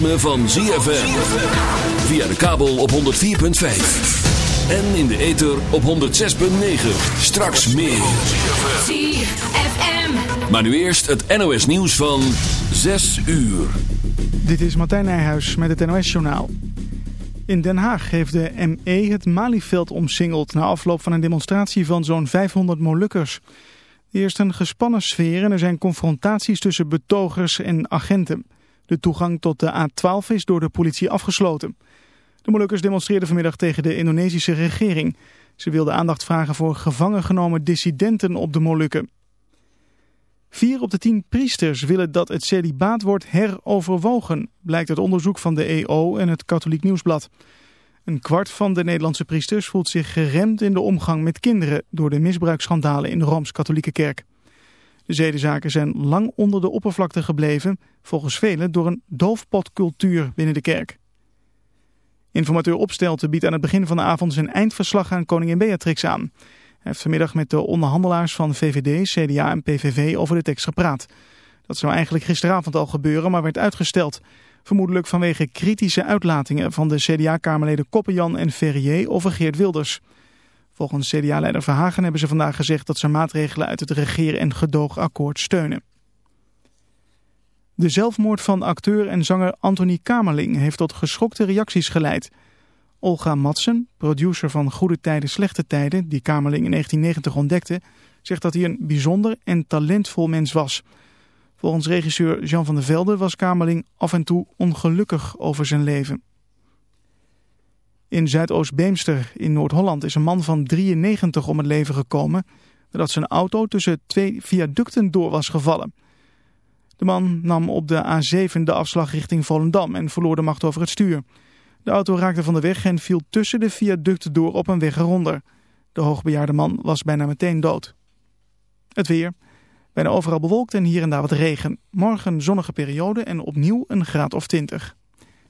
Ritme van ZFM. Via de kabel op 104.5. En in de ether op 106.9. Straks meer. ZFM. Maar nu eerst het NOS nieuws van 6 uur. Dit is Martijn Nijhuis met het NOS-journaal. In Den Haag heeft de ME het Malieveld omsingeld... na afloop van een demonstratie van zo'n 500 Molukkers. Er eerst een gespannen sfeer en er zijn confrontaties tussen betogers en agenten. De toegang tot de A12 is door de politie afgesloten. De Molukkers demonstreerden vanmiddag tegen de Indonesische regering. Ze wilden aandacht vragen voor gevangen genomen dissidenten op de Molukken. Vier op de tien priesters willen dat het celibaat wordt heroverwogen, blijkt uit onderzoek van de EO en het Katholiek Nieuwsblad. Een kwart van de Nederlandse priesters voelt zich geremd in de omgang met kinderen door de misbruiksschandalen in de Rooms-Katholieke Kerk. De zedenzaken zijn lang onder de oppervlakte gebleven, volgens velen door een doofpotcultuur binnen de kerk. Informateur Opstelten biedt aan het begin van de avond zijn eindverslag aan koningin Beatrix aan. Hij heeft vanmiddag met de onderhandelaars van VVD, CDA en PVV over de tekst gepraat. Dat zou eigenlijk gisteravond al gebeuren, maar werd uitgesteld. Vermoedelijk vanwege kritische uitlatingen van de CDA-kamerleden Koppenjan en Ferrier over Geert Wilders. Volgens CDA-leider Verhagen hebben ze vandaag gezegd dat ze maatregelen uit het regeer- en gedoogakkoord steunen. De zelfmoord van acteur en zanger Anthony Kamerling heeft tot geschokte reacties geleid. Olga Madsen, producer van Goede Tijden, Slechte Tijden, die Kamerling in 1990 ontdekte, zegt dat hij een bijzonder en talentvol mens was. Volgens regisseur Jean van der Velde was Kamerling af en toe ongelukkig over zijn leven. In Zuidoost-Beemster in Noord-Holland is een man van 93 om het leven gekomen... nadat zijn auto tussen twee viaducten door was gevallen. De man nam op de A7 de afslag richting Volendam en verloor de macht over het stuur. De auto raakte van de weg en viel tussen de viaducten door op een weg eronder. De hoogbejaarde man was bijna meteen dood. Het weer... Bijna overal bewolkt en hier en daar wat regen. Morgen zonnige periode en opnieuw een graad of 20.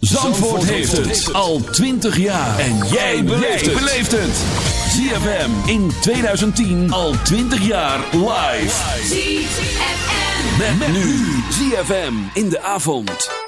Zandvoort heeft het al 20 jaar. En jij beleeft het. ZFM in 2010 al 20 jaar live. ZFM. Met, met nu ZFM in de avond.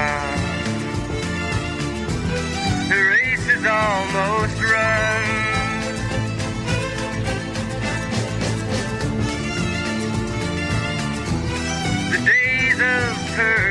the race is almost run. The days of Pearly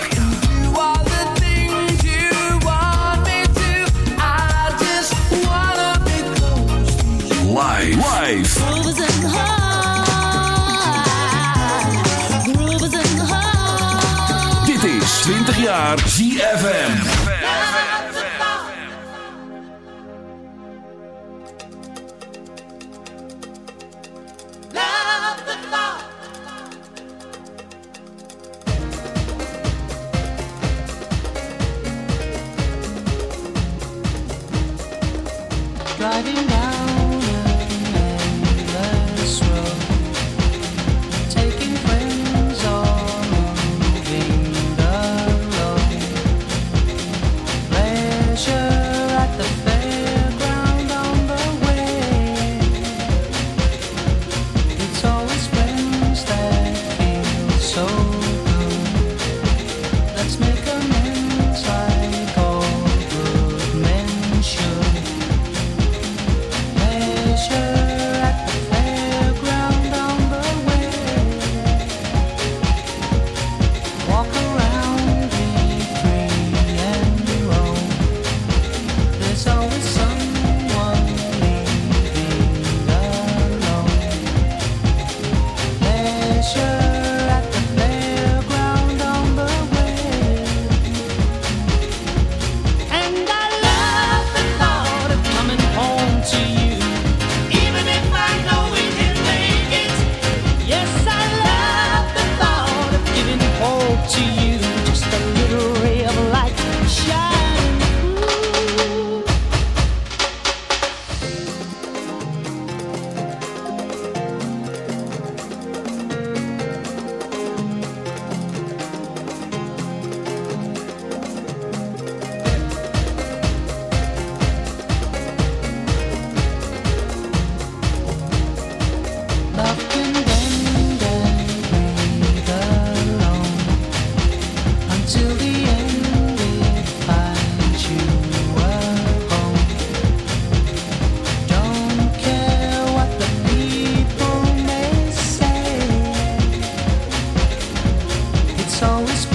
Riding down. always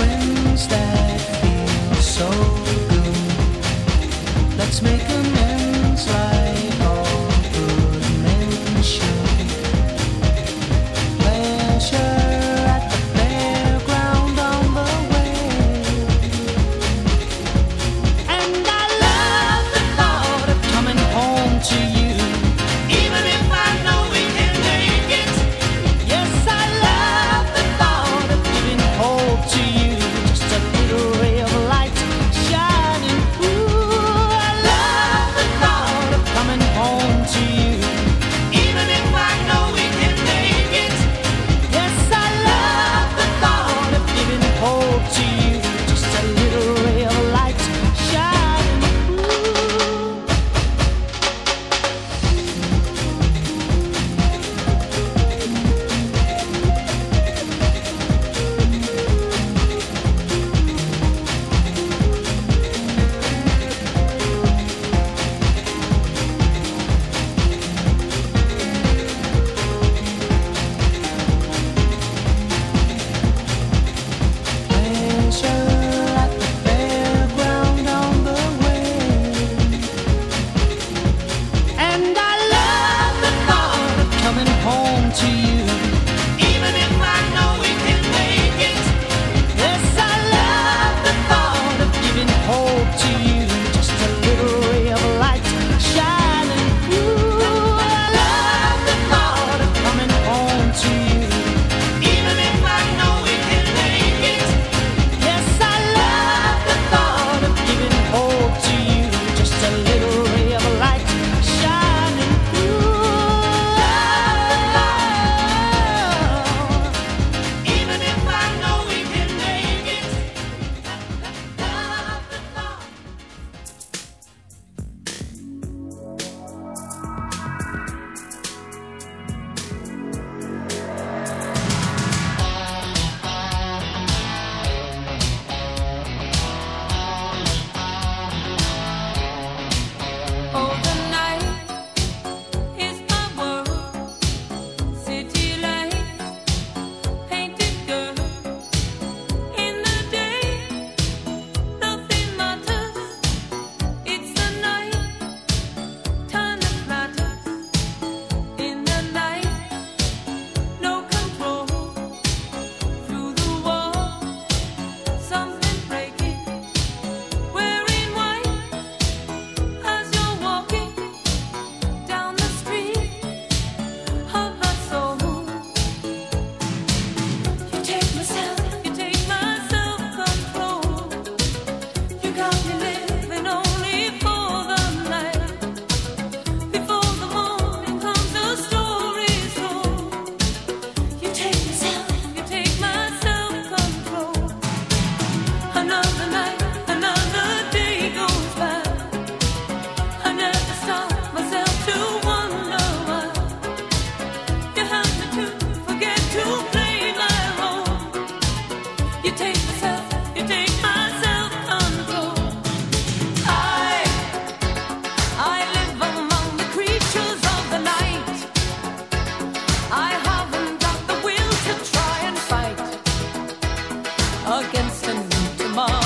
against a new tomorrow.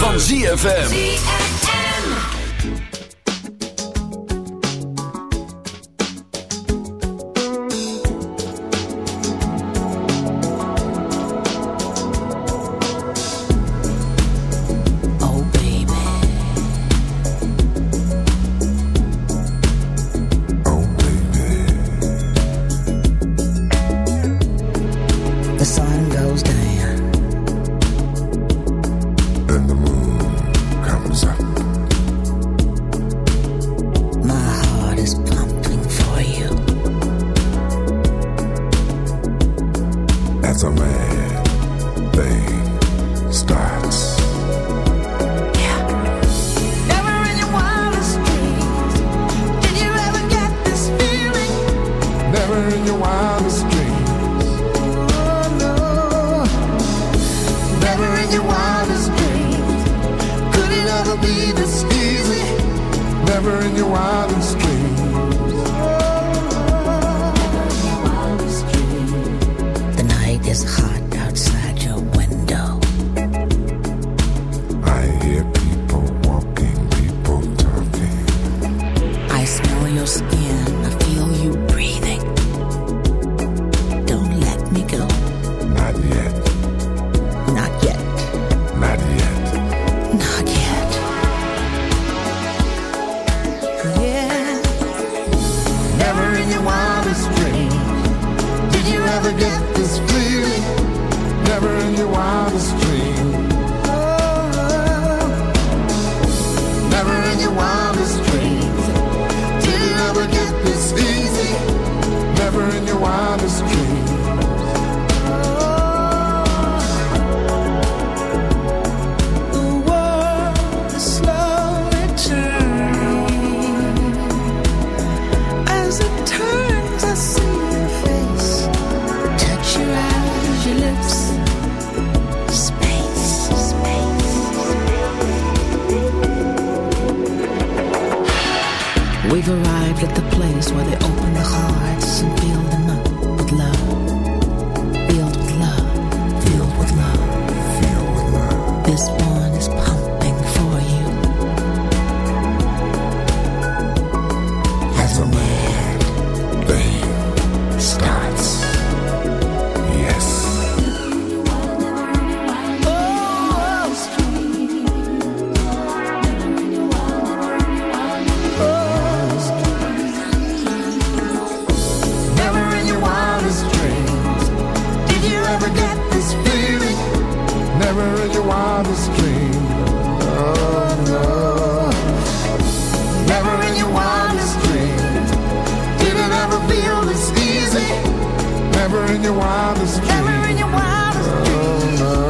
Van ZFM. your in your wildest dreams. Oh,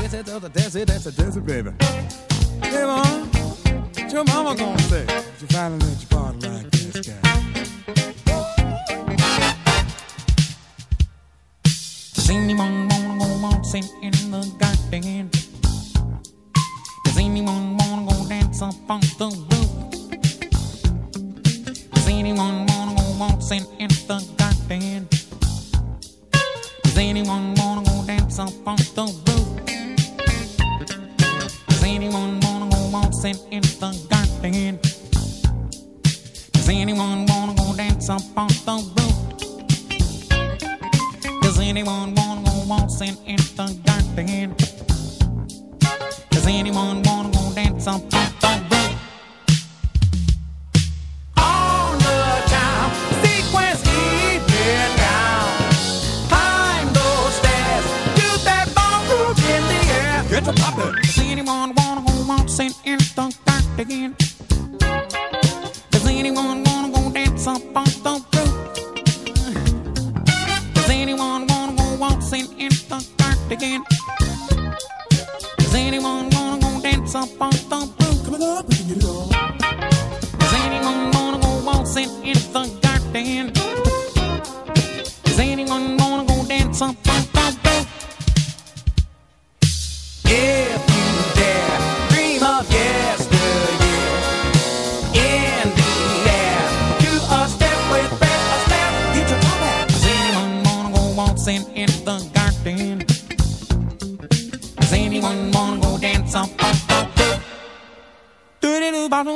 dancey, does a dancey, dance a dancey, baby. Hey, mom, what your mama gonna say? You finally let your party like this guy. Does anyone wanna go waltzing in?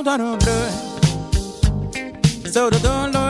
don't, don't, don't, don't, don't,